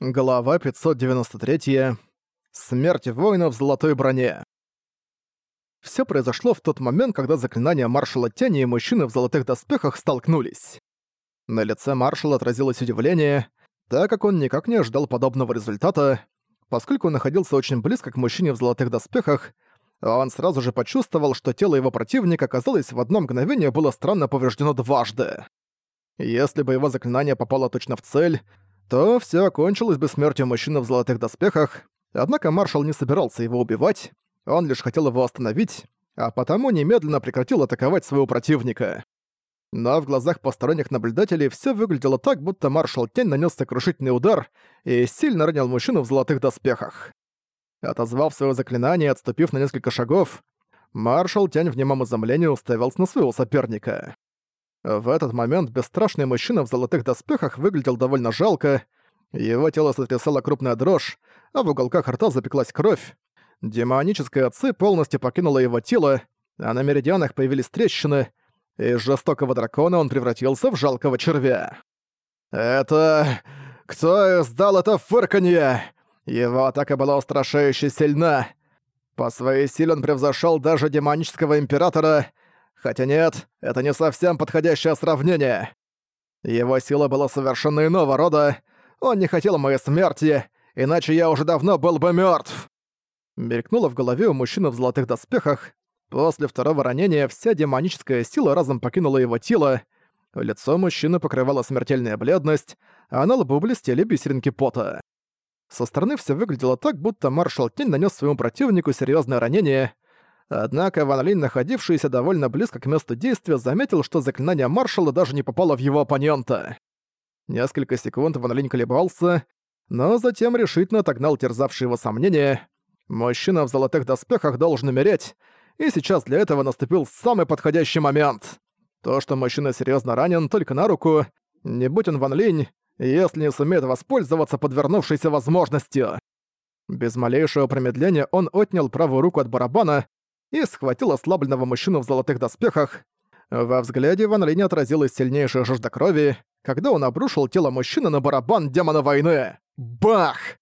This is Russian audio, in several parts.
Глава 593. Смерть воина в золотой броне. Все произошло в тот момент, когда заклинания маршала Тени и мужчины в золотых доспехах столкнулись. На лице маршала отразилось удивление, так как он никак не ожидал подобного результата. Поскольку он находился очень близко к мужчине в золотых доспехах, он сразу же почувствовал, что тело его противника, казалось, в одно мгновение было странно повреждено дважды. Если бы его заклинание попало точно в цель, то все окончилось бы смертью мужчины в золотых доспехах, однако маршал не собирался его убивать, он лишь хотел его остановить, а потому немедленно прекратил атаковать своего противника. Но в глазах посторонних наблюдателей все выглядело так, будто маршал Тень нанес сокрушительный удар и сильно ранил мужчину в золотых доспехах. Отозвав свое заклинание и отступив на несколько шагов, маршал Тень в немом изумлении уставился на своего соперника. В этот момент бесстрашный мужчина в золотых доспехах выглядел довольно жалко, его тело сотрясала крупная дрожь, а в уголках рта запеклась кровь. Демоническая отцы полностью покинула его тело, а на меридианах появились трещины, из жестокого дракона он превратился в жалкого червя. «Это... кто издал это фырканье? Его атака была устрашающе сильна. По своей силе он превзошел даже демонического императора, Хотя нет, это не совсем подходящее сравнение. Его сила была совершенно иного рода. Он не хотел моей смерти, иначе я уже давно был бы мертв. Мелькнуло в голове у мужчины в золотых доспехах. После второго ранения вся демоническая сила разом покинула его тело. Лицо мужчины покрывала смертельная бледность, а на лбу блестели бисеринки пота. Со стороны все выглядело так, будто маршал Тень нанес своему противнику серьезное ранение — Однако Ван Линь, находившийся довольно близко к месту действия, заметил, что заклинание маршала даже не попало в его оппонента. Несколько секунд Ван Линь колебался, но затем решительно отогнал терзавшие его сомнения. Мужчина в золотых доспехах должен умереть, и сейчас для этого наступил самый подходящий момент. То, что мужчина серьезно ранен, только на руку. Не будь он Ван Линь, если не сумеет воспользоваться подвернувшейся возможностью. Без малейшего промедления он отнял правую руку от барабана и схватил ослабленного мужчину в золотых доспехах. Во взгляде Ван Линь отразилась сильнейшая жажда крови, когда он обрушил тело мужчины на барабан демона войны. Бах!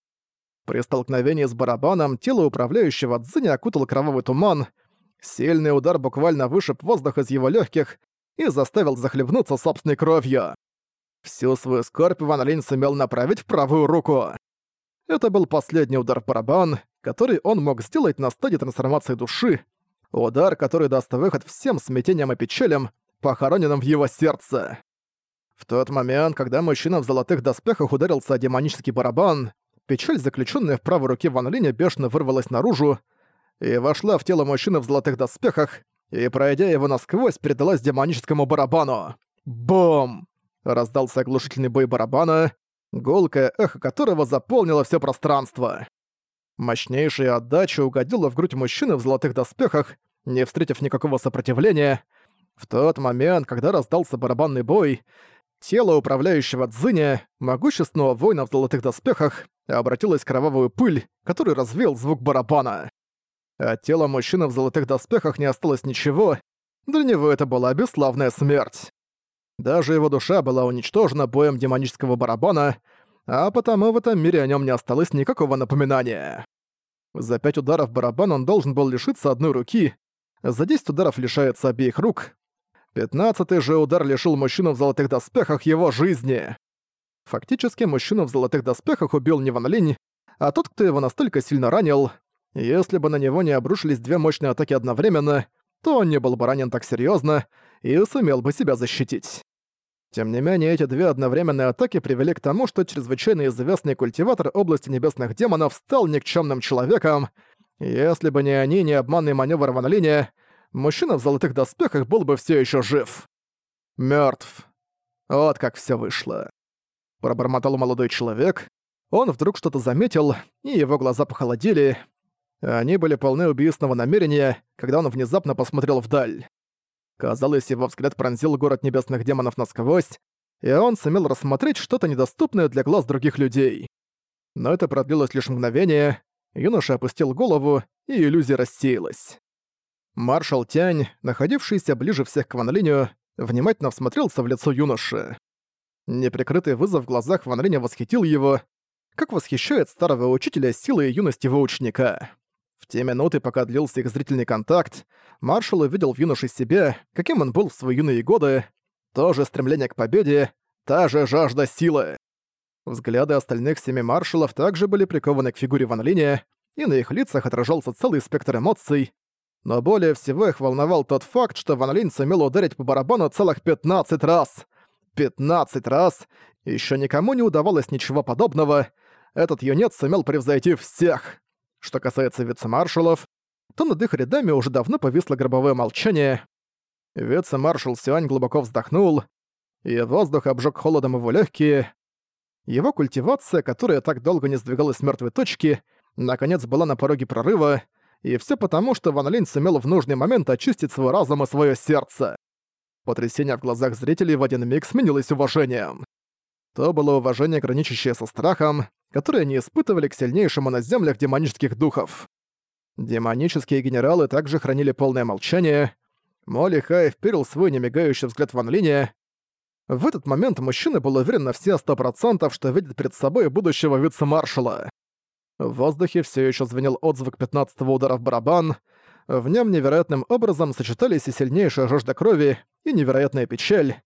При столкновении с барабаном тело управляющего Цзиня окутал кровавый туман. Сильный удар буквально вышиб воздух из его легких и заставил захлебнуться собственной кровью. Всю свою скорбь Ван Линь сумел направить в правую руку. Это был последний удар в барабан, который он мог сделать на стадии трансформации души, Удар, который даст выход всем смятениям и печалям, похороненным в его сердце. В тот момент, когда мужчина в золотых доспехах ударился о демонический барабан, печаль, заключенная в правой руке Ван Линя, бешено вырвалась наружу и вошла в тело мужчины в золотых доспехах, и, пройдя его насквозь, передалась демоническому барабану. Бум! Раздался оглушительный бой барабана, гулкое эхо которого заполнило все пространство. Мощнейшая отдача угодила в грудь мужчины в золотых доспехах, не встретив никакого сопротивления. В тот момент, когда раздался барабанный бой, тело управляющего Цзиня, могущественного воина в золотых доспехах, обратилось в кровавую пыль, который развеял звук барабана. От тела мужчины в золотых доспехах не осталось ничего, для него это была бесславная смерть. Даже его душа была уничтожена боем демонического барабана, а потому в этом мире о нем не осталось никакого напоминания. За пять ударов барабан он должен был лишиться одной руки, за 10 ударов лишается обеих рук. Пятнадцатый же удар лишил мужчину в золотых доспехах его жизни. Фактически, мужчину в золотых доспехах убил не Ван Линь, а тот, кто его настолько сильно ранил. Если бы на него не обрушились две мощные атаки одновременно, то он не был бы ранен так серьезно и сумел бы себя защитить. Тем не менее, эти две одновременные атаки привели к тому, что чрезвычайно известный культиватор области небесных демонов стал никчемным человеком. Если бы не они, не обманный маневр Ван Линя, мужчина в золотых доспехах был бы все еще жив. Мертв. Вот как все вышло. Пробормотал молодой человек. Он вдруг что-то заметил, и его глаза похолодели. Они были полны убийственного намерения, когда он внезапно посмотрел вдаль. Казалось, его взгляд пронзил город небесных демонов насквозь, и он сумел рассмотреть что-то недоступное для глаз других людей. Но это продлилось лишь мгновение, юноша опустил голову, и иллюзия рассеялась. Маршал Тянь, находившийся ближе всех к Ван Линю, внимательно всмотрелся в лицо юноши. Неприкрытый вызов в глазах Ван Линя восхитил его. как восхищает старого учителя силы и юности его ученика. В те минуты, пока длился их зрительный контакт, маршал увидел в юноше себя, каким он был в свои юные годы, то же стремление к победе, та же жажда силы. Взгляды остальных семи маршалов также были прикованы к фигуре Ван Линя, и на их лицах отражался целый спектр эмоций, но более всего их волновал тот факт, что Ван Линь сумел ударить по барабану целых 15 раз. 15 раз! Еще никому не удавалось ничего подобного. Этот юнец сумел превзойти всех. Что касается вице-маршалов, то над их рядами уже давно повисло гробовое молчание. Вице-маршал Сюань глубоко вздохнул, и воздух обжег холодом его легкие. Его культивация, которая так долго не сдвигалась с мертвой точки, наконец была на пороге прорыва, и все потому, что Ван Линь сумел в нужный момент очистить свой разум и свое сердце. Потрясение в глазах зрителей в один миг сменилось уважением. То было уважение, граничащее со страхом, которое они испытывали к сильнейшему на землях демонических духов. Демонические генералы также хранили полное молчание. Молли Хай вперил свой немигающий взгляд в Ван Линя. В этот момент мужчина был уверен на все сто процентов, что видит перед собой будущего вице-маршала. В воздухе все еще звенел отзвук пятнадцатого удара в барабан. В нем невероятным образом сочетались и сильнейшая жажда крови, и невероятная печаль.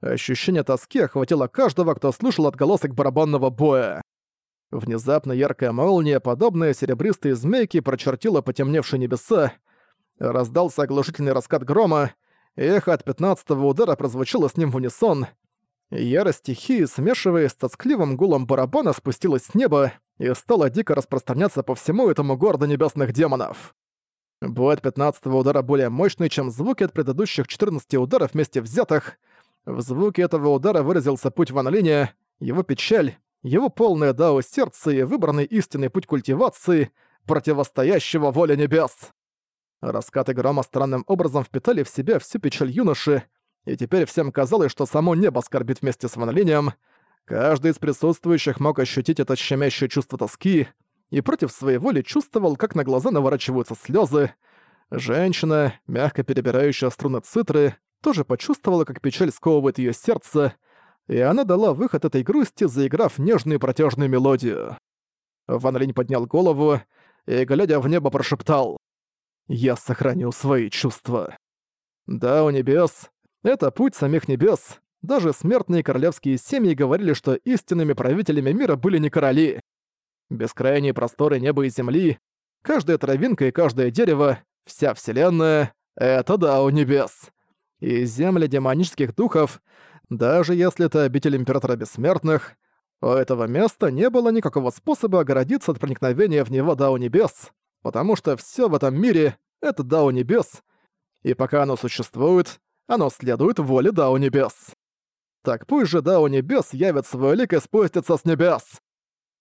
Ощущение тоски охватило каждого, кто слышал отголосок барабанного боя. Внезапно яркая молния, подобная серебристой змейке, прочертила потемневшие небеса. Раздался оглушительный раскат грома, эхо от пятнадцатого удара прозвучало с ним в унисон. Ярость стихии, смешиваясь с тоскливым гулом барабана, спустилась с неба и стала дико распространяться по всему этому городу небесных демонов. Бой от пятнадцатого удара более мощный, чем звуки от предыдущих 14 ударов вместе взятых. В звуке этого удара выразился путь Ван его печаль, его полное дао сердце и выбранный истинный путь культивации, противостоящего воле небес. Раскаты грома странным образом впитали в себя всю печаль юноши, и теперь всем казалось, что само небо скорбит вместе с Ван Каждый из присутствующих мог ощутить это щемящее чувство тоски и против своей воли чувствовал, как на глаза наворачиваются слезы. Женщина, мягко перебирающая струны цитры, тоже почувствовала, как печаль сковывает ее сердце, и она дала выход этой грусти, заиграв нежную протяжную мелодию. Ван Линь поднял голову и, глядя в небо, прошептал «Я сохранил свои чувства». Да, у небес, это путь самих небес. Даже смертные королевские семьи говорили, что истинными правителями мира были не короли. Бескрайние просторы неба и земли, каждая травинка и каждое дерево, вся вселенная — это да, у небес. И земли демонических духов, даже если это обитель Императора Бессмертных, у этого места не было никакого способа огородиться от проникновения в него Дао Небес, потому что все в этом мире — это Дао Небес, и пока оно существует, оно следует воле Дао Небес. Так пусть же Дао Небес явит свой лик и спустится с небес.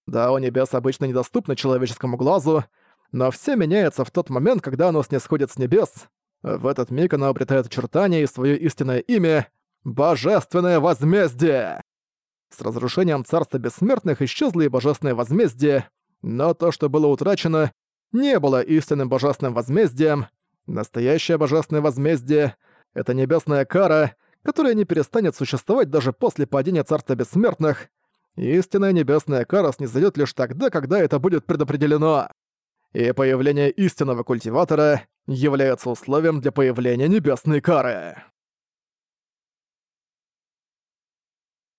Дао Небес обычно недоступно человеческому глазу, но все меняется в тот момент, когда оно снисходит с небес. В этот миг оно обретает очертания и свое истинное имя — Божественное Возмездие! С разрушением Царства Бессмертных исчезло и Божественное Возмездие, но то, что было утрачено, не было истинным Божественным Возмездием. Настоящее Божественное Возмездие — это небесная кара, которая не перестанет существовать даже после падения Царства Бессмертных. Истинная небесная кара снизойдёт лишь тогда, когда это будет предопределено. И появление истинного культиватора является условием для появления небесной кары.